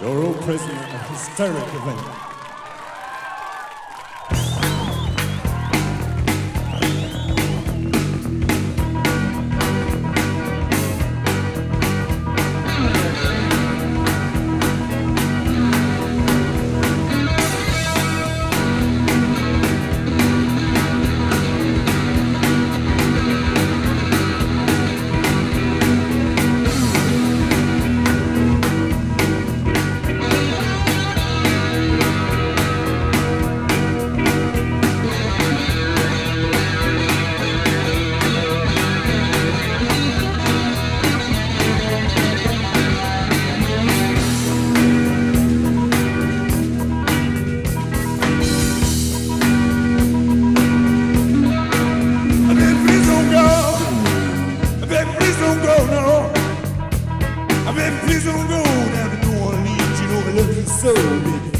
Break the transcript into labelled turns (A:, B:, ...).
A: Your old prisoner, a hysteric event. So, baby.